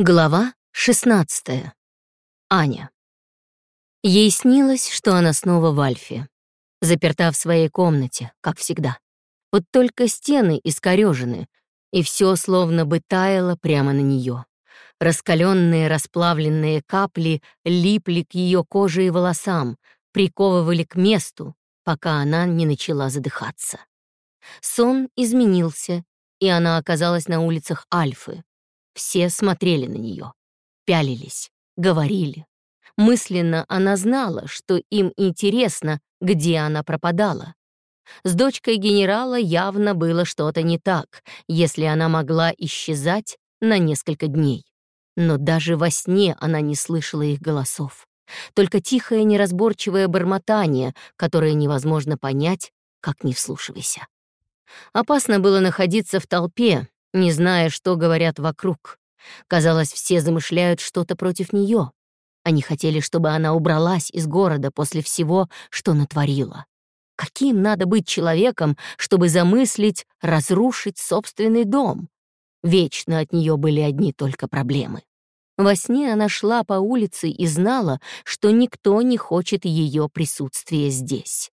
Глава 16. Аня. Ей снилось, что она снова в Альфе, заперта в своей комнате, как всегда. Вот только стены искорежены, и все словно бы таяло прямо на нее. Раскаленные расплавленные капли липли к ее коже и волосам, приковывали к месту, пока она не начала задыхаться. Сон изменился, и она оказалась на улицах Альфы, все смотрели на нее, пялились, говорили. Мысленно она знала, что им интересно, где она пропадала. С дочкой генерала явно было что-то не так, если она могла исчезать на несколько дней. Но даже во сне она не слышала их голосов. Только тихое неразборчивое бормотание, которое невозможно понять, как не вслушивайся. Опасно было находиться в толпе, не зная, что говорят вокруг. Казалось, все замышляют что-то против нее. Они хотели, чтобы она убралась из города после всего, что натворила. Каким надо быть человеком, чтобы замыслить разрушить собственный дом? Вечно от нее были одни только проблемы. Во сне она шла по улице и знала, что никто не хочет ее присутствия здесь.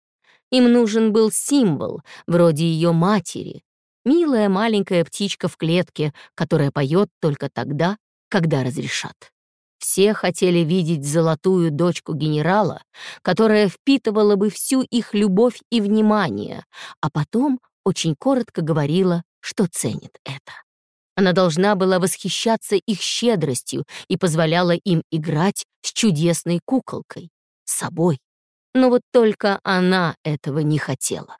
Им нужен был символ, вроде ее матери, Милая маленькая птичка в клетке, которая поет только тогда, когда разрешат. Все хотели видеть золотую дочку генерала, которая впитывала бы всю их любовь и внимание, а потом очень коротко говорила, что ценит это. Она должна была восхищаться их щедростью и позволяла им играть с чудесной куколкой, собой. Но вот только она этого не хотела.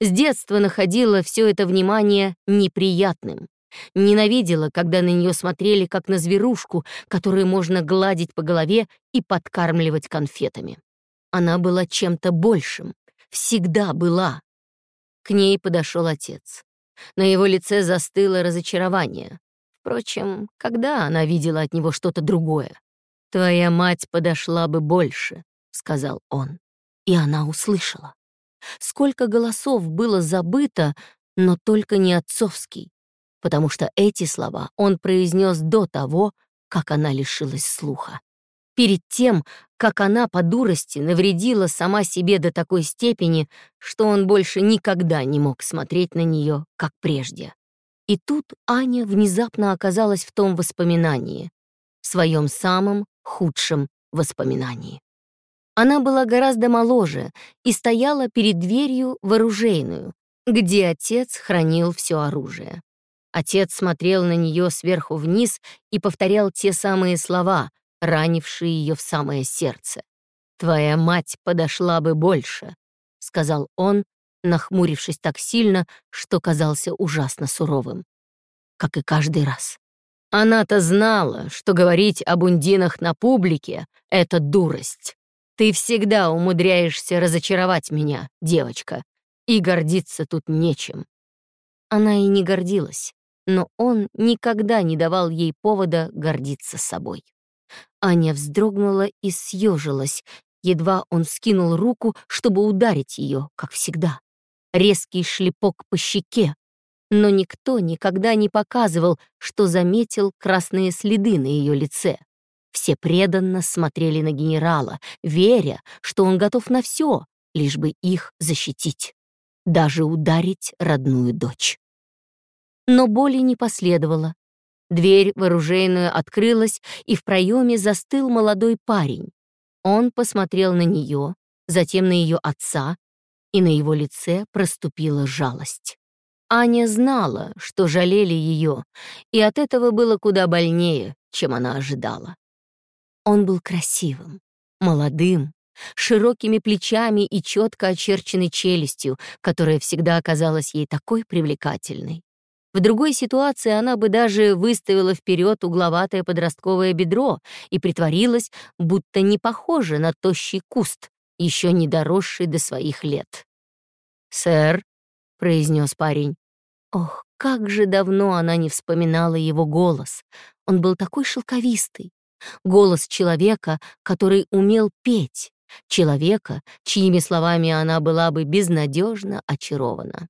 С детства находила все это внимание неприятным. Ненавидела, когда на нее смотрели как на зверушку, которую можно гладить по голове и подкармливать конфетами. Она была чем-то большим, всегда была. К ней подошел отец. На его лице застыло разочарование. Впрочем, когда она видела от него что-то другое? «Твоя мать подошла бы больше», — сказал он. И она услышала. Сколько голосов было забыто, но только не отцовский, потому что эти слова он произнес до того, как она лишилась слуха. Перед тем, как она по дурости навредила сама себе до такой степени, что он больше никогда не мог смотреть на нее, как прежде. И тут Аня внезапно оказалась в том воспоминании, в своем самом худшем воспоминании. Она была гораздо моложе и стояла перед дверью в оружейную, где отец хранил все оружие. Отец смотрел на нее сверху вниз и повторял те самые слова, ранившие ее в самое сердце. «Твоя мать подошла бы больше», — сказал он, нахмурившись так сильно, что казался ужасно суровым. Как и каждый раз. Она-то знала, что говорить об ундинах на публике — это дурость. Ты всегда умудряешься разочаровать меня, девочка, и гордиться тут нечем». Она и не гордилась, но он никогда не давал ей повода гордиться собой. Аня вздрогнула и съежилась, едва он скинул руку, чтобы ударить ее, как всегда. Резкий шлепок по щеке, но никто никогда не показывал, что заметил красные следы на ее лице. Все преданно смотрели на генерала, веря, что он готов на все, лишь бы их защитить, даже ударить родную дочь. Но боли не последовало. Дверь в оружейную открылась, и в проеме застыл молодой парень. Он посмотрел на нее, затем на ее отца, и на его лице проступила жалость. Аня знала, что жалели ее, и от этого было куда больнее, чем она ожидала. Он был красивым, молодым, широкими плечами и четко очерченной челюстью, которая всегда оказалась ей такой привлекательной. В другой ситуации она бы даже выставила вперед угловатое подростковое бедро и притворилась, будто не похожа на тощий куст, еще не доросший до своих лет. «Сэр», — произнес парень. Ох, как же давно она не вспоминала его голос. Он был такой шелковистый, Голос человека, который умел петь, человека, чьими словами она была бы безнадежно очарована.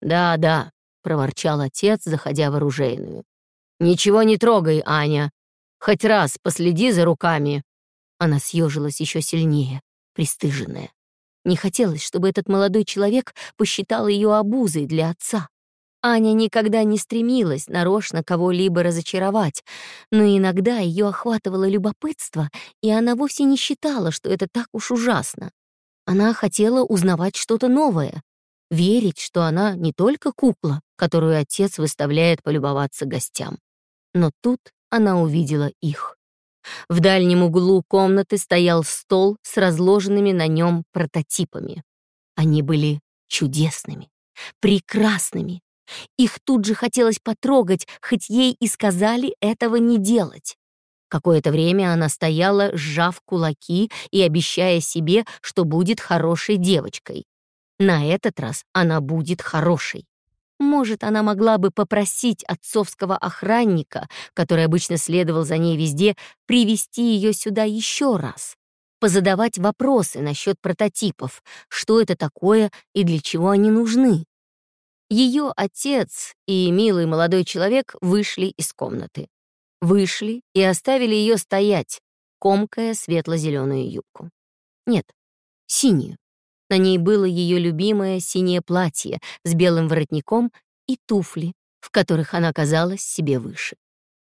«Да, да», — проворчал отец, заходя в оружейную. «Ничего не трогай, Аня. Хоть раз последи за руками». Она съежилась еще сильнее, пристыженная. Не хотелось, чтобы этот молодой человек посчитал ее обузой для отца. Аня никогда не стремилась нарочно кого-либо разочаровать, но иногда ее охватывало любопытство, и она вовсе не считала, что это так уж ужасно. Она хотела узнавать что-то новое, верить, что она не только кукла, которую отец выставляет полюбоваться гостям. Но тут она увидела их. В дальнем углу комнаты стоял стол с разложенными на нем прототипами. Они были чудесными, прекрасными. Их тут же хотелось потрогать, хоть ей и сказали этого не делать. Какое-то время она стояла, сжав кулаки и обещая себе, что будет хорошей девочкой. На этот раз она будет хорошей. Может, она могла бы попросить отцовского охранника, который обычно следовал за ней везде, привести ее сюда еще раз, позадавать вопросы насчет прототипов, что это такое и для чего они нужны. Ее отец и милый молодой человек вышли из комнаты. Вышли и оставили ее стоять, комкая светло-зеленую юбку. Нет, синюю. На ней было ее любимое синее платье с белым воротником и туфли, в которых она казалась себе выше.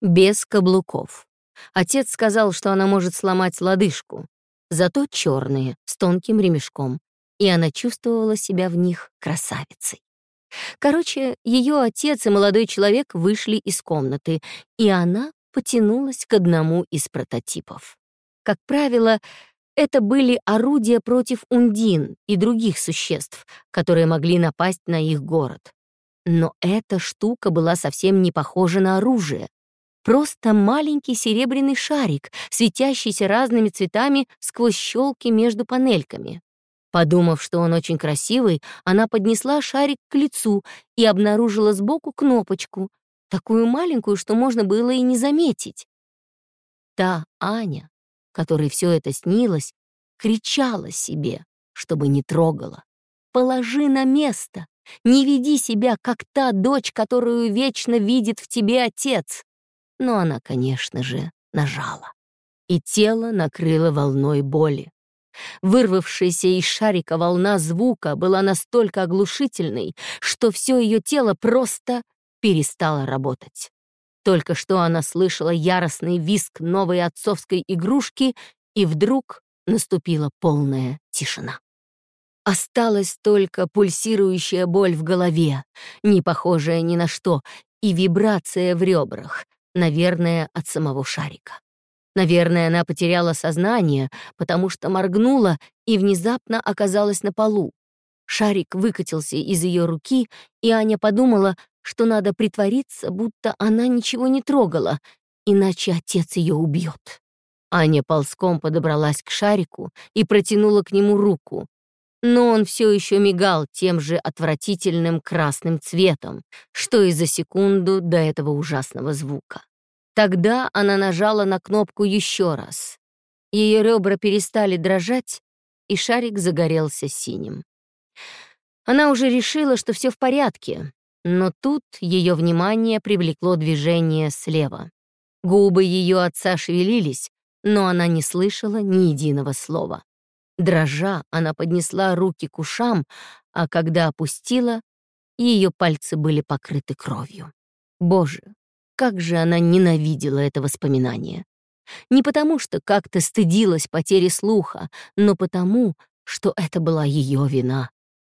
Без каблуков. Отец сказал, что она может сломать лодыжку, зато черные, с тонким ремешком, и она чувствовала себя в них красавицей. Короче, ее отец и молодой человек вышли из комнаты, и она потянулась к одному из прототипов. Как правило, это были орудия против ундин и других существ, которые могли напасть на их город. Но эта штука была совсем не похожа на оружие. Просто маленький серебряный шарик, светящийся разными цветами сквозь щелки между панельками. Подумав, что он очень красивый, она поднесла шарик к лицу и обнаружила сбоку кнопочку, такую маленькую, что можно было и не заметить. Та Аня, которой все это снилось, кричала себе, чтобы не трогала. «Положи на место! Не веди себя, как та дочь, которую вечно видит в тебе отец!» Но она, конечно же, нажала. И тело накрыло волной боли. Вырвавшаяся из шарика волна звука была настолько оглушительной, что все ее тело просто перестало работать. Только что она слышала яростный визг новой отцовской игрушки, и вдруг наступила полная тишина. Осталась только пульсирующая боль в голове, не похожая ни на что, и вибрация в ребрах, наверное, от самого шарика. Наверное, она потеряла сознание, потому что моргнула и внезапно оказалась на полу. Шарик выкатился из ее руки, и Аня подумала, что надо притвориться, будто она ничего не трогала, иначе отец ее убьет. Аня ползком подобралась к шарику и протянула к нему руку, но он все еще мигал тем же отвратительным красным цветом, что и за секунду до этого ужасного звука. Тогда она нажала на кнопку еще раз. Ее ребра перестали дрожать, и шарик загорелся синим. Она уже решила, что все в порядке, но тут ее внимание привлекло движение слева. Губы ее отца шевелились, но она не слышала ни единого слова. Дрожа, она поднесла руки к ушам, а когда опустила, ее пальцы были покрыты кровью. Боже, как же она ненавидела это воспоминание. Не потому, что как-то стыдилась потери слуха, но потому, что это была ее вина.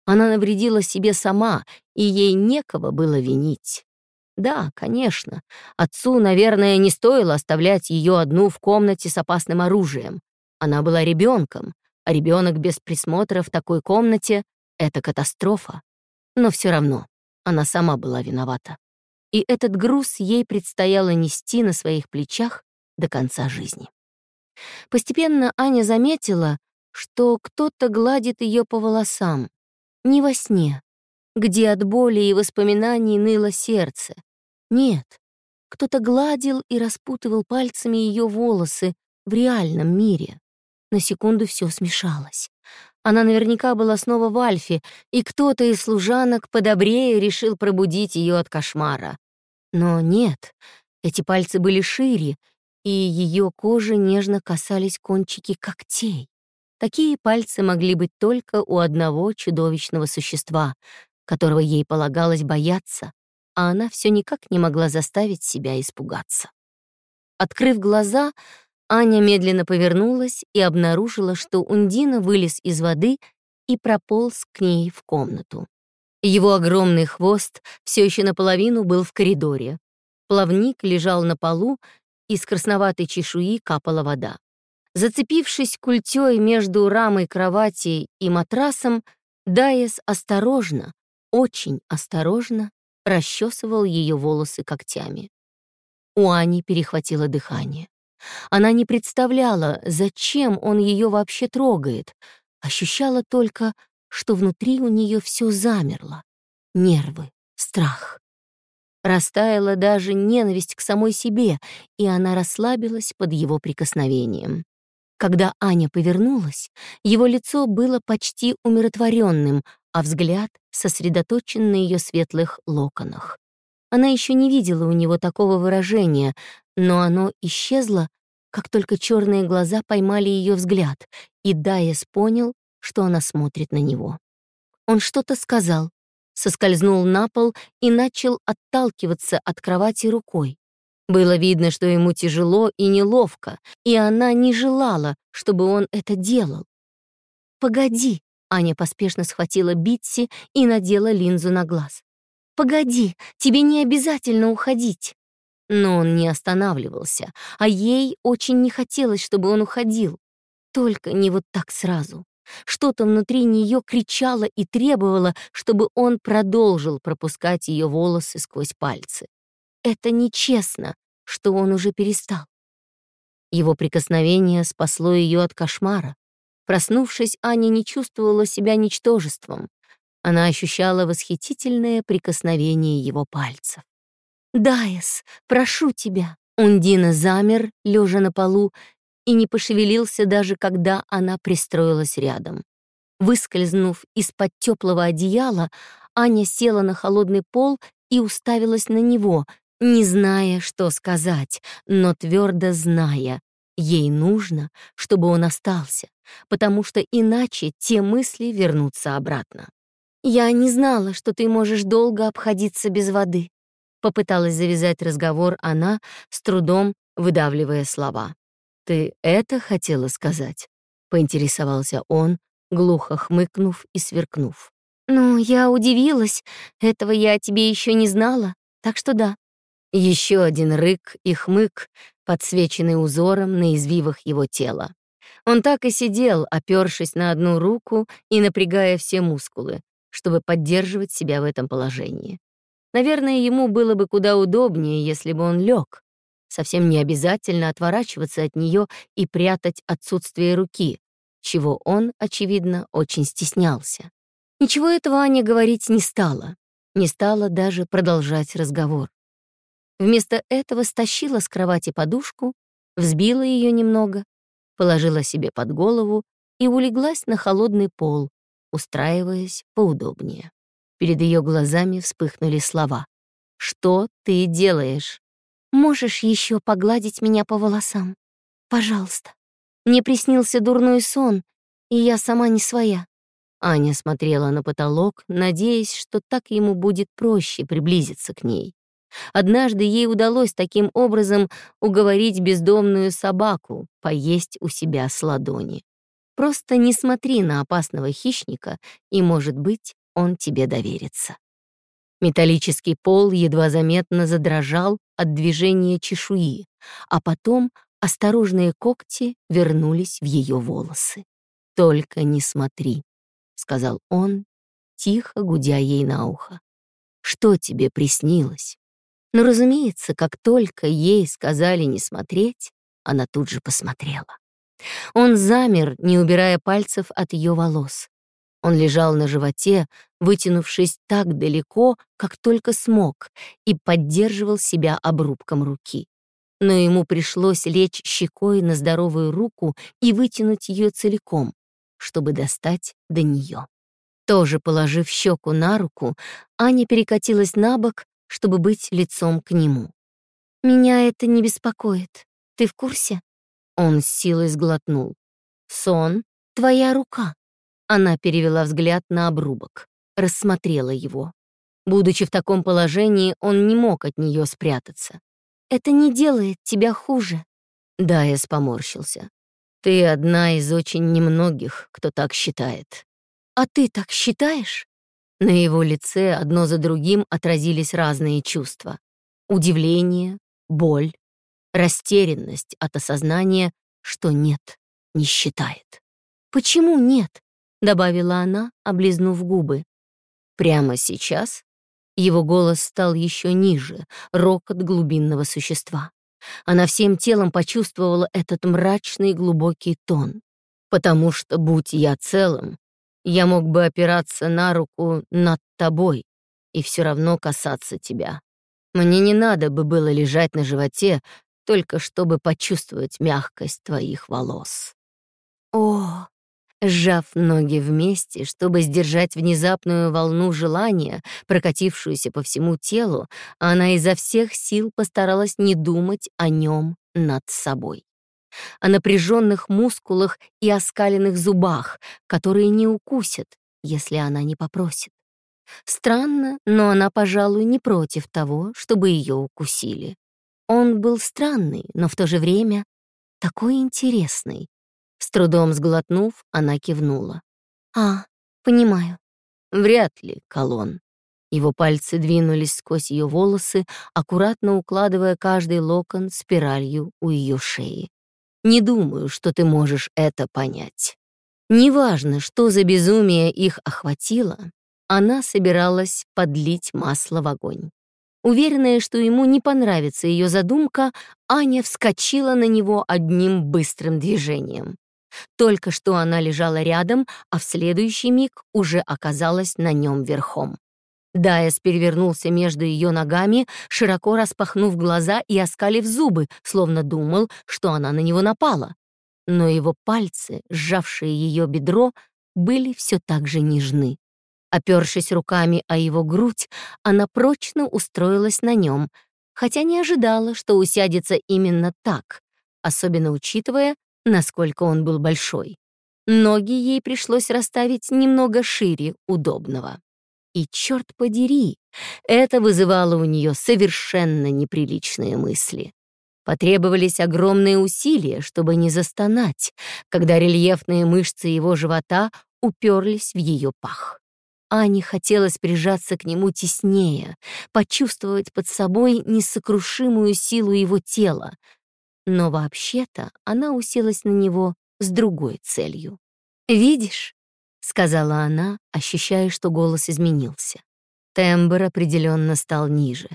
Она навредила себе сама, и ей некого было винить. Да, конечно, отцу, наверное, не стоило оставлять ее одну в комнате с опасным оружием. Она была ребенком, а ребенок без присмотра в такой комнате — это катастрофа. Но все равно она сама была виновата. И этот груз ей предстояло нести на своих плечах до конца жизни. Постепенно Аня заметила, что кто-то гладит ее по волосам, не во сне, где от боли и воспоминаний ныло сердце. Нет, кто-то гладил и распутывал пальцами ее волосы в реальном мире. На секунду все смешалось. Она наверняка была снова в Альфе, и кто-то из служанок подобрее решил пробудить ее от кошмара. Но нет, эти пальцы были шире, и ее кожи нежно касались кончики когтей. Такие пальцы могли быть только у одного чудовищного существа, которого ей полагалось бояться, а она все никак не могла заставить себя испугаться. Открыв глаза, Аня медленно повернулась и обнаружила, что Ундина вылез из воды и прополз к ней в комнату. Его огромный хвост все еще наполовину был в коридоре. Плавник лежал на полу, и с красноватой чешуи капала вода. Зацепившись культей между рамой кровати и матрасом, Дайес осторожно, очень осторожно расчесывал ее волосы когтями. У Ани перехватило дыхание. Она не представляла, зачем он ее вообще трогает, ощущала только, что внутри у нее все замерло. Нервы, страх. Растаяла даже ненависть к самой себе, и она расслабилась под его прикосновением. Когда Аня повернулась, его лицо было почти умиротворенным, а взгляд сосредоточен на ее светлых локонах. Она еще не видела у него такого выражения, но оно исчезло, как только черные глаза поймали ее взгляд, и Дайес понял, что она смотрит на него. Он что-то сказал, соскользнул на пол и начал отталкиваться от кровати рукой. Было видно, что ему тяжело и неловко, и она не желала, чтобы он это делал. «Погоди», — Аня поспешно схватила Битси и надела линзу на глаз. «Погоди, тебе не обязательно уходить». Но он не останавливался, а ей очень не хотелось, чтобы он уходил. Только не вот так сразу. Что-то внутри нее кричало и требовало, чтобы он продолжил пропускать ее волосы сквозь пальцы. Это нечестно, что он уже перестал. Его прикосновение спасло ее от кошмара. Проснувшись, Аня не чувствовала себя ничтожеством. Она ощущала восхитительное прикосновение его пальцев. «Дайес, прошу тебя!» Ундина замер, лежа на полу, и не пошевелился даже когда она пристроилась рядом. Выскользнув из-под теплого одеяла, Аня села на холодный пол и уставилась на него, не зная, что сказать, но твердо зная, ей нужно, чтобы он остался, потому что иначе те мысли вернутся обратно. «Я не знала, что ты можешь долго обходиться без воды», попыталась завязать разговор она, с трудом выдавливая слова. «Ты это хотела сказать?» — поинтересовался он, глухо хмыкнув и сверкнув. «Ну, я удивилась. Этого я о тебе еще не знала, так что да». Еще один рык и хмык, подсвеченный узором на извивах его тела. Он так и сидел, опёршись на одну руку и напрягая все мускулы, чтобы поддерживать себя в этом положении. Наверное, ему было бы куда удобнее, если бы он лег, Совсем не обязательно отворачиваться от нее и прятать отсутствие руки, чего он, очевидно, очень стеснялся. Ничего этого Аня говорить не стала, не стала даже продолжать разговор. Вместо этого стащила с кровати подушку, взбила ее немного, положила себе под голову и улеглась на холодный пол, устраиваясь поудобнее. Перед ее глазами вспыхнули слова. «Что ты делаешь?» Можешь еще погладить меня по волосам? Пожалуйста. Мне приснился дурной сон, и я сама не своя». Аня смотрела на потолок, надеясь, что так ему будет проще приблизиться к ней. Однажды ей удалось таким образом уговорить бездомную собаку поесть у себя с ладони. Просто не смотри на опасного хищника, и, может быть, он тебе доверится. Металлический пол едва заметно задрожал от движения чешуи, а потом осторожные когти вернулись в ее волосы. «Только не смотри», — сказал он, тихо гудя ей на ухо. «Что тебе приснилось?» Но, разумеется, как только ей сказали не смотреть, она тут же посмотрела. Он замер, не убирая пальцев от ее волос. Он лежал на животе, вытянувшись так далеко, как только смог, и поддерживал себя обрубком руки. Но ему пришлось лечь щекой на здоровую руку и вытянуть ее целиком, чтобы достать до нее. Тоже положив щеку на руку, Аня перекатилась на бок, чтобы быть лицом к нему. «Меня это не беспокоит. Ты в курсе?» Он с силой сглотнул. «Сон — твоя рука». Она перевела взгляд на обрубок, рассмотрела его. Будучи в таком положении, он не мог от нее спрятаться. «Это не делает тебя хуже». Да, я поморщился. «Ты одна из очень немногих, кто так считает». «А ты так считаешь?» На его лице одно за другим отразились разные чувства. Удивление, боль, растерянность от осознания, что нет, не считает. «Почему нет?» — добавила она, облизнув губы. «Прямо сейчас?» Его голос стал еще ниже, рокот глубинного существа. Она всем телом почувствовала этот мрачный глубокий тон. «Потому что, будь я целым, я мог бы опираться на руку над тобой и все равно касаться тебя. Мне не надо бы было лежать на животе, только чтобы почувствовать мягкость твоих волос. О, сжав ноги вместе, чтобы сдержать внезапную волну желания, прокатившуюся по всему телу, она изо всех сил постаралась не думать о нем над собой о напряженных мускулах и оскаленных зубах, которые не укусят, если она не попросит. Странно, но она, пожалуй, не против того, чтобы ее укусили. Он был странный, но в то же время такой интересный. С трудом сглотнув, она кивнула. «А, понимаю». «Вряд ли, Колон». Его пальцы двинулись сквозь ее волосы, аккуратно укладывая каждый локон спиралью у ее шеи. Не думаю, что ты можешь это понять. Неважно, что за безумие их охватило, она собиралась подлить масло в огонь. Уверенная, что ему не понравится ее задумка, Аня вскочила на него одним быстрым движением. Только что она лежала рядом, а в следующий миг уже оказалась на нем верхом. Дайес перевернулся между ее ногами, широко распахнув глаза и оскалив зубы, словно думал, что она на него напала. Но его пальцы, сжавшие ее бедро, были все так же нежны. Опершись руками о его грудь, она прочно устроилась на нем, хотя не ожидала, что усядется именно так, особенно учитывая, насколько он был большой. Ноги ей пришлось расставить немного шире удобного. И черт подери, это вызывало у нее совершенно неприличные мысли. Потребовались огромные усилия, чтобы не застонать, когда рельефные мышцы его живота уперлись в ее пах. Ане хотелось прижаться к нему теснее, почувствовать под собой несокрушимую силу его тела. Но вообще-то она уселась на него с другой целью. «Видишь, — сказала она, ощущая, что голос изменился. Тембр определенно стал ниже.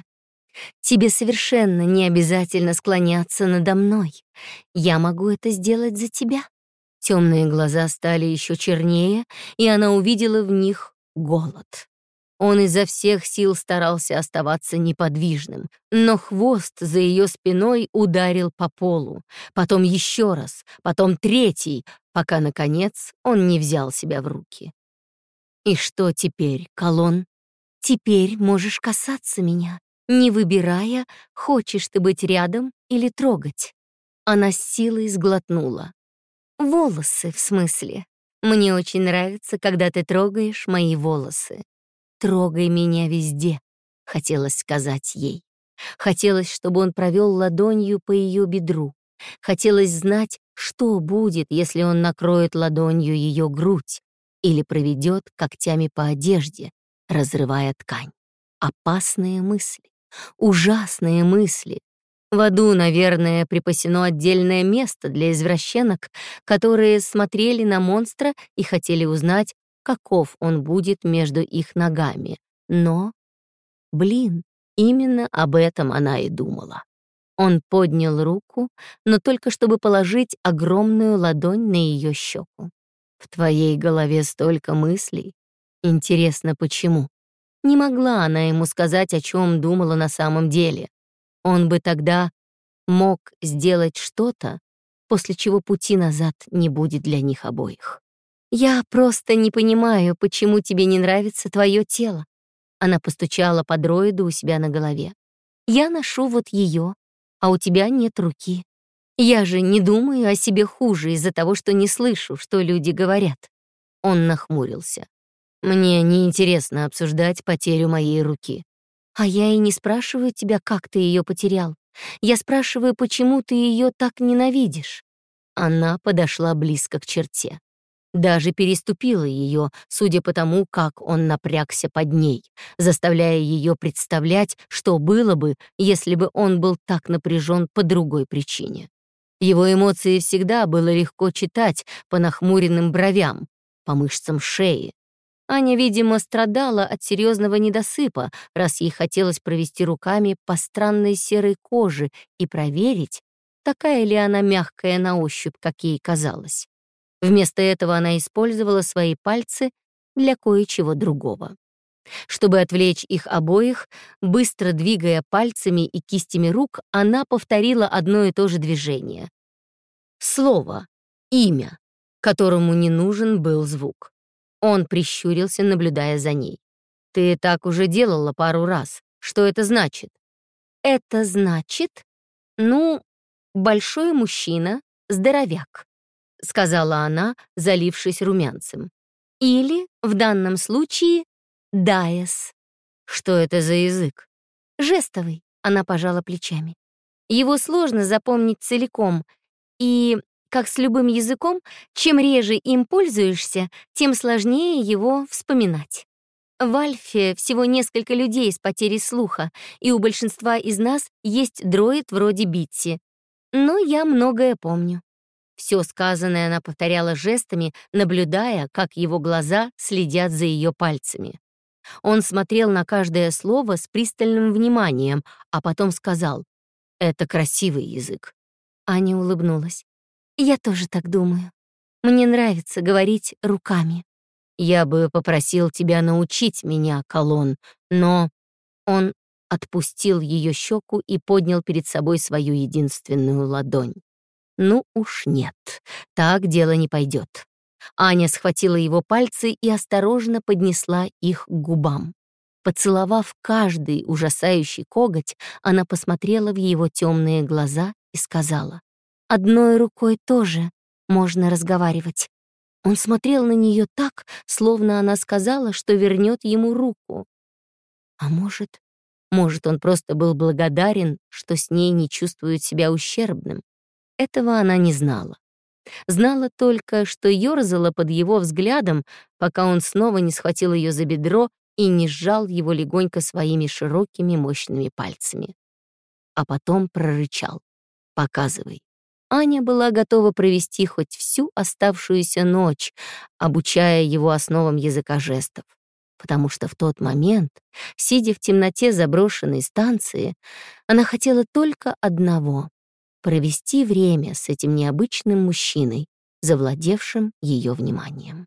«Тебе совершенно не обязательно склоняться надо мной. Я могу это сделать за тебя». Темные глаза стали еще чернее, и она увидела в них голод. Он изо всех сил старался оставаться неподвижным, но хвост за ее спиной ударил по полу, потом еще раз, потом третий, пока, наконец, он не взял себя в руки. «И что теперь, Колон? Теперь можешь касаться меня, не выбирая, хочешь ты быть рядом или трогать». Она с силой сглотнула. «Волосы, в смысле. Мне очень нравится, когда ты трогаешь мои волосы. «Трогай меня везде», — хотелось сказать ей. Хотелось, чтобы он провел ладонью по ее бедру. Хотелось знать, что будет, если он накроет ладонью ее грудь или проведет когтями по одежде, разрывая ткань. Опасные мысли, ужасные мысли. В аду, наверное, припасено отдельное место для извращенок, которые смотрели на монстра и хотели узнать, каков он будет между их ногами. Но, блин, именно об этом она и думала. Он поднял руку, но только чтобы положить огромную ладонь на ее щеку. В твоей голове столько мыслей. Интересно, почему? Не могла она ему сказать, о чем думала на самом деле. Он бы тогда мог сделать что-то, после чего пути назад не будет для них обоих. «Я просто не понимаю, почему тебе не нравится твое тело». Она постучала по дроиду у себя на голове. «Я ношу вот ее, а у тебя нет руки. Я же не думаю о себе хуже из-за того, что не слышу, что люди говорят. Он нахмурился. Мне неинтересно обсуждать потерю моей руки. А я и не спрашиваю тебя, как ты ее потерял. Я спрашиваю, почему ты ее так ненавидишь. Она подошла близко к черте. Даже переступила ее, судя по тому, как он напрягся под ней, заставляя ее представлять, что было бы, если бы он был так напряжен по другой причине. Его эмоции всегда было легко читать по нахмуренным бровям, по мышцам шеи. Аня, видимо, страдала от серьезного недосыпа, раз ей хотелось провести руками по странной серой коже и проверить, такая ли она мягкая на ощупь, как ей казалось. Вместо этого она использовала свои пальцы для кое-чего другого. Чтобы отвлечь их обоих, быстро двигая пальцами и кистями рук, она повторила одно и то же движение. Слово, имя, которому не нужен был звук. Он прищурился, наблюдая за ней. «Ты так уже делала пару раз. Что это значит?» «Это значит, ну, большой мужчина, здоровяк», — сказала она, залившись румянцем. «Или, в данном случае, Дайес». «Что это за язык?» «Жестовый», — она пожала плечами. «Его сложно запомнить целиком, и как с любым языком, чем реже им пользуешься, тем сложнее его вспоминать. В Альфе всего несколько людей с потерей слуха, и у большинства из нас есть дроид вроде Битси. Но я многое помню. Все сказанное она повторяла жестами, наблюдая, как его глаза следят за ее пальцами. Он смотрел на каждое слово с пристальным вниманием, а потом сказал «Это красивый язык». Аня улыбнулась. Я тоже так думаю. Мне нравится говорить руками. Я бы попросил тебя научить меня, Колон, но он отпустил ее щеку и поднял перед собой свою единственную ладонь. Ну уж нет, так дело не пойдет. Аня схватила его пальцы и осторожно поднесла их к губам. Поцеловав каждый ужасающий коготь, она посмотрела в его темные глаза и сказала, Одной рукой тоже можно разговаривать. Он смотрел на нее так, словно она сказала, что вернет ему руку. А может, может, он просто был благодарен, что с ней не чувствует себя ущербным. Этого она не знала. Знала только, что ёрзала под его взглядом, пока он снова не схватил ее за бедро и не сжал его легонько своими широкими мощными пальцами. А потом прорычал. «Показывай». Аня была готова провести хоть всю оставшуюся ночь, обучая его основам языка жестов, потому что в тот момент, сидя в темноте заброшенной станции, она хотела только одного — провести время с этим необычным мужчиной, завладевшим ее вниманием.